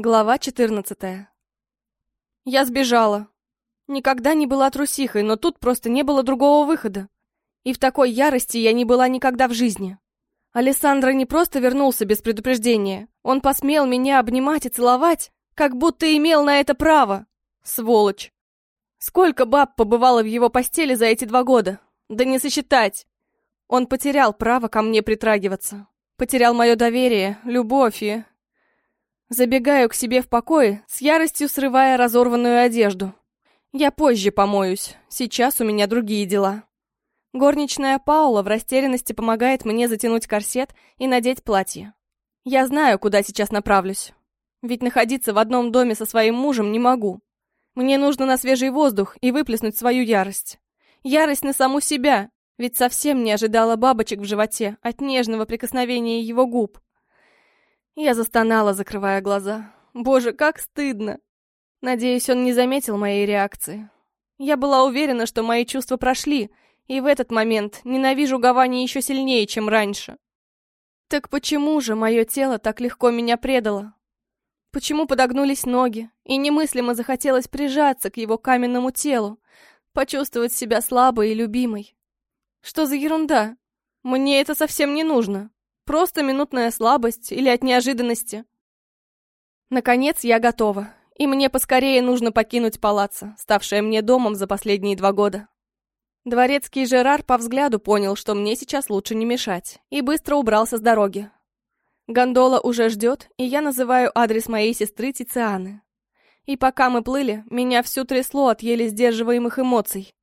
Глава 14 Я сбежала. Никогда не была трусихой, но тут просто не было другого выхода. И в такой ярости я не была никогда в жизни. Алессандро не просто вернулся без предупреждения. Он посмел меня обнимать и целовать, как будто имел на это право. Сволочь. Сколько баб побывало в его постели за эти два года? Да не сосчитать. Он потерял право ко мне притрагиваться. Потерял мое доверие, любовь и... Забегаю к себе в покое, с яростью срывая разорванную одежду. Я позже помоюсь, сейчас у меня другие дела. Горничная Паула в растерянности помогает мне затянуть корсет и надеть платье. Я знаю, куда сейчас направлюсь. Ведь находиться в одном доме со своим мужем не могу. Мне нужно на свежий воздух и выплеснуть свою ярость. Ярость на саму себя, ведь совсем не ожидала бабочек в животе от нежного прикосновения его губ. Я застонала, закрывая глаза. Боже, как стыдно. Надеюсь, он не заметил моей реакции. Я была уверена, что мои чувства прошли, и в этот момент ненавижу Гавани еще сильнее, чем раньше. Так почему же мое тело так легко меня предало? Почему подогнулись ноги, и немыслимо захотелось прижаться к его каменному телу, почувствовать себя слабой и любимой? Что за ерунда? Мне это совсем не нужно. Просто минутная слабость или от неожиданности. Наконец я готова, и мне поскорее нужно покинуть палаццо, ставшее мне домом за последние два года. Дворецкий Жерар по взгляду понял, что мне сейчас лучше не мешать, и быстро убрался с дороги. Гондола уже ждет, и я называю адрес моей сестры Тицианы. И пока мы плыли, меня всю трясло от еле сдерживаемых эмоций.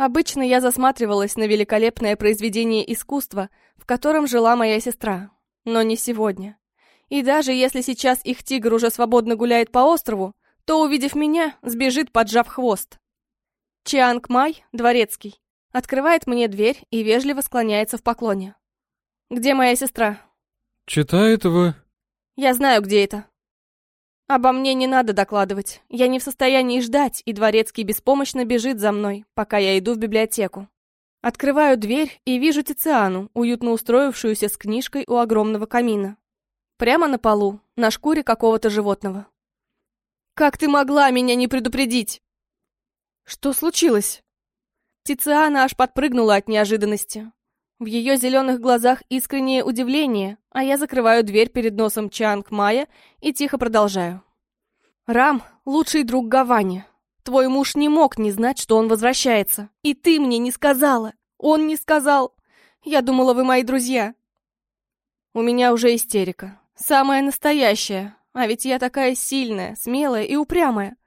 Обычно я засматривалась на великолепное произведение искусства, в котором жила моя сестра. Но не сегодня. И даже если сейчас их тигр уже свободно гуляет по острову, то, увидев меня, сбежит, поджав хвост. Чианг Май, дворецкий, открывает мне дверь и вежливо склоняется в поклоне. «Где моя сестра?» «Читает в...» «Я знаю, где это». Обо мне не надо докладывать. Я не в состоянии ждать, и дворецкий беспомощно бежит за мной, пока я иду в библиотеку. Открываю дверь и вижу Тициану, уютно устроившуюся с книжкой у огромного камина. Прямо на полу, на шкуре какого-то животного. «Как ты могла меня не предупредить?» «Что случилось?» Тициана аж подпрыгнула от неожиданности. В ее зеленых глазах искреннее удивление, а я закрываю дверь перед носом Чанг Мая и тихо продолжаю. «Рам — лучший друг Гавани. Твой муж не мог не знать, что он возвращается. И ты мне не сказала. Он не сказал. Я думала, вы мои друзья». У меня уже истерика. Самая настоящая. А ведь я такая сильная, смелая и упрямая.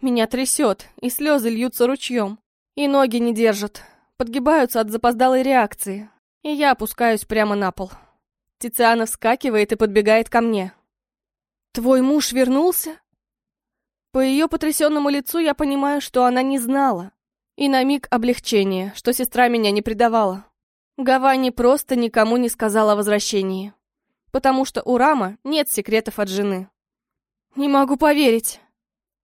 Меня трясет, и слезы льются ручьем. И ноги не держат, подгибаются от запоздалой реакции, и я опускаюсь прямо на пол. Тициана вскакивает и подбегает ко мне. «Твой муж вернулся?» По ее потрясенному лицу я понимаю, что она не знала. И на миг облегчение, что сестра меня не предавала. Гавани просто никому не сказала о возвращении. Потому что у Рама нет секретов от жены. «Не могу поверить.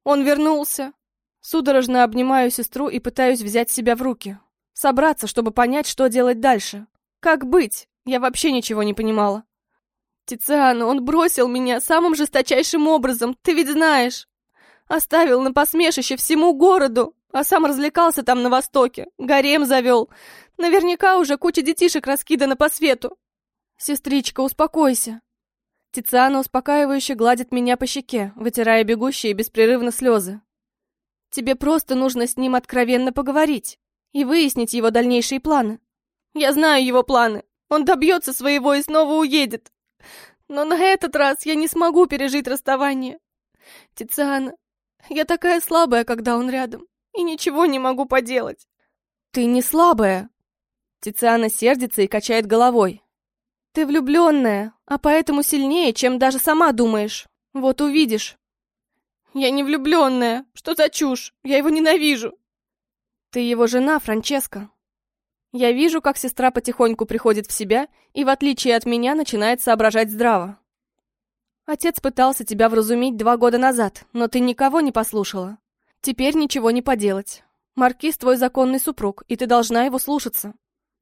Он вернулся!» Судорожно обнимаю сестру и пытаюсь взять себя в руки. Собраться, чтобы понять, что делать дальше. Как быть? Я вообще ничего не понимала. Тициана, он бросил меня самым жесточайшим образом, ты ведь знаешь. Оставил на посмешище всему городу, а сам развлекался там на востоке, гарем завел. Наверняка уже куча детишек раскидана по свету. Сестричка, успокойся. Тициана успокаивающе гладит меня по щеке, вытирая бегущие беспрерывно слезы. Тебе просто нужно с ним откровенно поговорить и выяснить его дальнейшие планы. Я знаю его планы. Он добьется своего и снова уедет. Но на этот раз я не смогу пережить расставание. Тициана, я такая слабая, когда он рядом, и ничего не могу поделать. Ты не слабая. Тициана сердится и качает головой. Ты влюбленная, а поэтому сильнее, чем даже сама думаешь. Вот увидишь. Я не влюбленная. Что за чушь? Я его ненавижу. Ты его жена, Франческа. Я вижу, как сестра потихоньку приходит в себя и, в отличие от меня, начинает соображать здраво. Отец пытался тебя вразумить два года назад, но ты никого не послушала. Теперь ничего не поделать. Маркиз твой законный супруг, и ты должна его слушаться.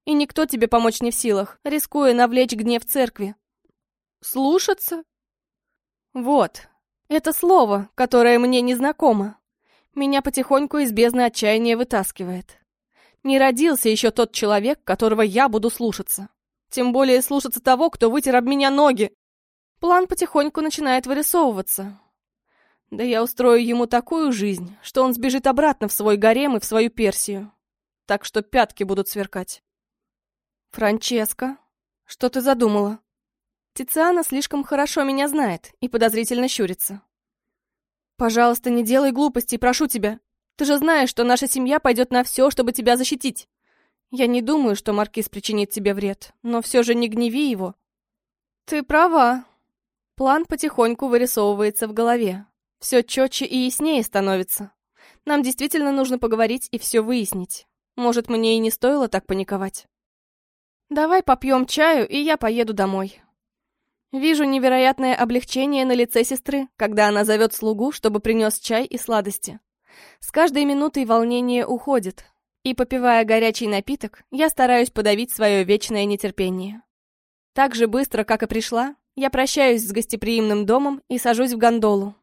И никто тебе помочь не в силах, рискуя навлечь гнев церкви. Слушаться? Вот. Это слово, которое мне незнакомо. Меня потихоньку из бездны отчаяния вытаскивает. Не родился еще тот человек, которого я буду слушаться. Тем более слушаться того, кто вытер об меня ноги. План потихоньку начинает вырисовываться. Да я устрою ему такую жизнь, что он сбежит обратно в свой гарем и в свою Персию. Так что пятки будут сверкать. Франческа, что ты задумала? Тициана слишком хорошо меня знает и подозрительно щурится. Пожалуйста, не делай глупостей, прошу тебя. Ты же знаешь, что наша семья пойдет на все, чтобы тебя защитить. Я не думаю, что Маркиз причинит тебе вред, но все же не гневи его. Ты права. План потихоньку вырисовывается в голове. Все четче и яснее становится. Нам действительно нужно поговорить и все выяснить. Может, мне и не стоило так паниковать. Давай попьем чаю, и я поеду домой. Вижу невероятное облегчение на лице сестры, когда она зовет слугу, чтобы принес чай и сладости. С каждой минутой волнение уходит, и, попивая горячий напиток, я стараюсь подавить свое вечное нетерпение. Так же быстро, как и пришла, я прощаюсь с гостеприимным домом и сажусь в гондолу.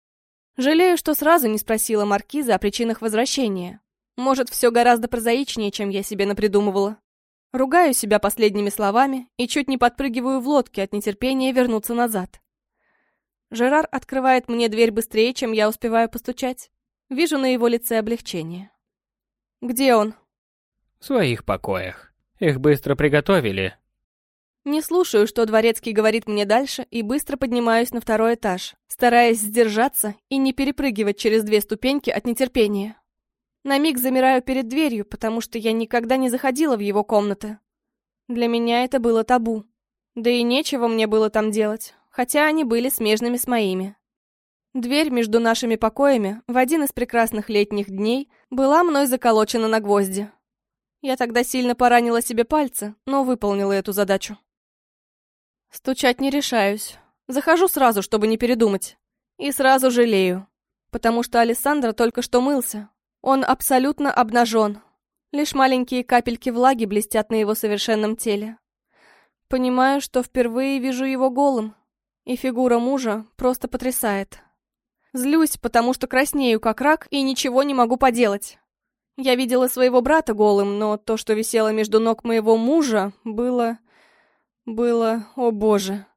Жалею, что сразу не спросила Маркиза о причинах возвращения. Может, все гораздо прозаичнее, чем я себе напридумывала. Ругаю себя последними словами и чуть не подпрыгиваю в лодке от нетерпения вернуться назад. Жерар открывает мне дверь быстрее, чем я успеваю постучать. Вижу на его лице облегчение. «Где он?» «В своих покоях. Их быстро приготовили». Не слушаю, что дворецкий говорит мне дальше, и быстро поднимаюсь на второй этаж, стараясь сдержаться и не перепрыгивать через две ступеньки от нетерпения. На миг замираю перед дверью, потому что я никогда не заходила в его комнаты. Для меня это было табу. Да и нечего мне было там делать, хотя они были смежными с моими. Дверь между нашими покоями в один из прекрасных летних дней была мной заколочена на гвозди. Я тогда сильно поранила себе пальцы, но выполнила эту задачу. Стучать не решаюсь. Захожу сразу, чтобы не передумать. И сразу жалею. Потому что Александра только что мылся, он абсолютно обнажен. Лишь маленькие капельки влаги блестят на его совершенном теле. Понимаю, что впервые вижу его голым, и фигура мужа просто потрясает. Злюсь, потому что краснею как рак и ничего не могу поделать. Я видела своего брата голым, но то, что висело между ног моего мужа, было... было... о боже.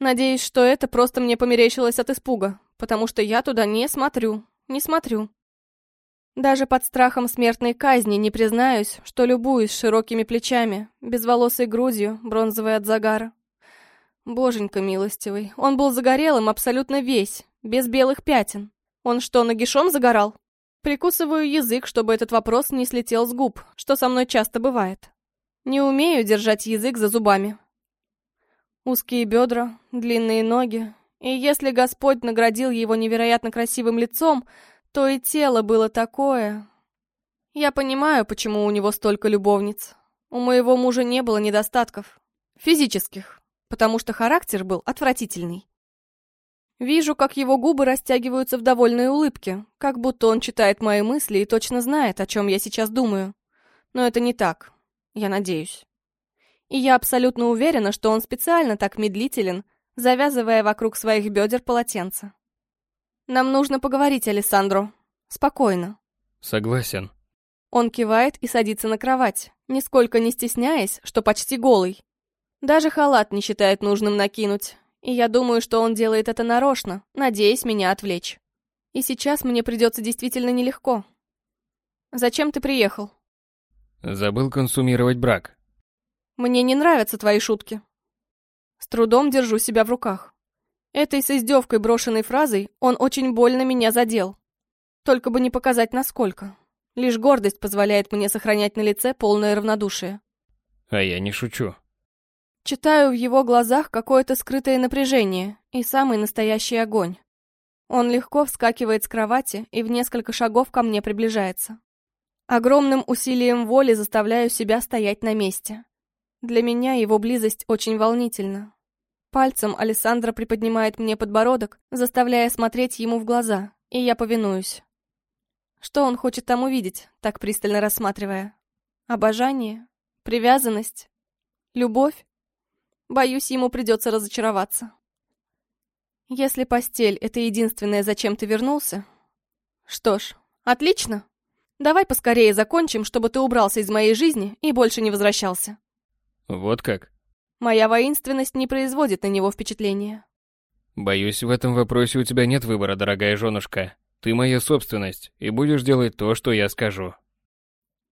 Надеюсь, что это просто мне померещилось от испуга, потому что я туда не смотрю, не смотрю. Даже под страхом смертной казни не признаюсь, что любуюсь широкими плечами, безволосой грудью, бронзовой от загара. Боженька милостивый, он был загорелым абсолютно весь, без белых пятен. Он что, нагишом загорал? Прикусываю язык, чтобы этот вопрос не слетел с губ, что со мной часто бывает. Не умею держать язык за зубами. Узкие бедра, длинные ноги. И если Господь наградил его невероятно красивым лицом, то и тело было такое. Я понимаю, почему у него столько любовниц. У моего мужа не было недостатков. Физических. Потому что характер был отвратительный. Вижу, как его губы растягиваются в довольной улыбке, как будто он читает мои мысли и точно знает, о чем я сейчас думаю. Но это не так. Я надеюсь. И я абсолютно уверена, что он специально так медлителен, завязывая вокруг своих бедер полотенце. Нам нужно поговорить, Алессандро. Спокойно. Согласен. Он кивает и садится на кровать, нисколько не стесняясь, что почти голый. Даже халат не считает нужным накинуть. И я думаю, что он делает это нарочно, надеясь меня отвлечь. И сейчас мне придется действительно нелегко. Зачем ты приехал? Забыл консумировать брак. Мне не нравятся твои шутки. С трудом держу себя в руках. Этой с издевкой брошенной фразой он очень больно меня задел. Только бы не показать, насколько. Лишь гордость позволяет мне сохранять на лице полное равнодушие. А я не шучу. Читаю в его глазах какое-то скрытое напряжение и самый настоящий огонь. Он легко вскакивает с кровати и в несколько шагов ко мне приближается. Огромным усилием воли заставляю себя стоять на месте. Для меня его близость очень волнительна, Пальцем Александра приподнимает мне подбородок, заставляя смотреть ему в глаза, и я повинуюсь. Что он хочет там увидеть, так пристально рассматривая? Обожание? Привязанность? Любовь? Боюсь, ему придется разочароваться. Если постель — это единственное, зачем ты вернулся... Что ж, отлично. Давай поскорее закончим, чтобы ты убрался из моей жизни и больше не возвращался. Вот как? Моя воинственность не производит на него впечатления. Боюсь, в этом вопросе у тебя нет выбора, дорогая женушка. Ты моя собственность, и будешь делать то, что я скажу.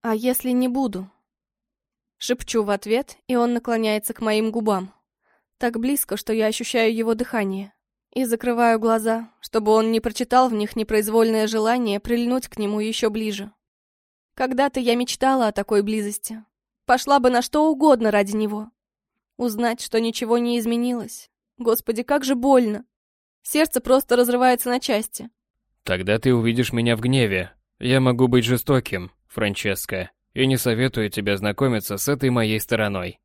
А если не буду? Шепчу в ответ, и он наклоняется к моим губам. Так близко, что я ощущаю его дыхание. И закрываю глаза, чтобы он не прочитал в них непроизвольное желание прильнуть к нему еще ближе. Когда-то я мечтала о такой близости. Пошла бы на что угодно ради него. Узнать, что ничего не изменилось. Господи, как же больно. Сердце просто разрывается на части. Тогда ты увидишь меня в гневе. Я могу быть жестоким, Франческа, и не советую тебе знакомиться с этой моей стороной.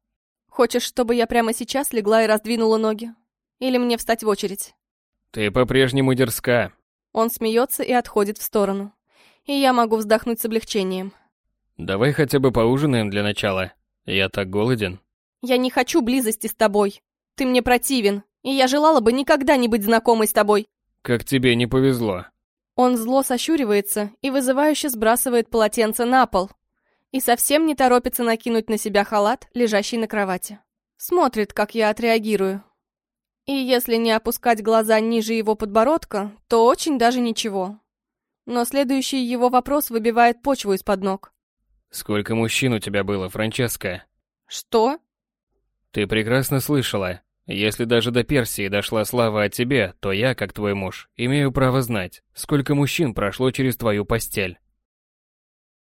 Хочешь, чтобы я прямо сейчас легла и раздвинула ноги? Или мне встать в очередь? Ты по-прежнему дерзка. Он смеется и отходит в сторону. И я могу вздохнуть с облегчением. Давай хотя бы поужинаем для начала. Я так голоден. Я не хочу близости с тобой. Ты мне противен, и я желала бы никогда не быть знакомой с тобой. Как тебе не повезло. Он зло сощуривается и вызывающе сбрасывает полотенце на пол. И совсем не торопится накинуть на себя халат, лежащий на кровати. Смотрит, как я отреагирую. И если не опускать глаза ниже его подбородка, то очень даже ничего. Но следующий его вопрос выбивает почву из-под ног. Сколько мужчин у тебя было, Франческа? Что? Ты прекрасно слышала. Если даже до Персии дошла слава о тебе, то я, как твой муж, имею право знать, сколько мужчин прошло через твою постель.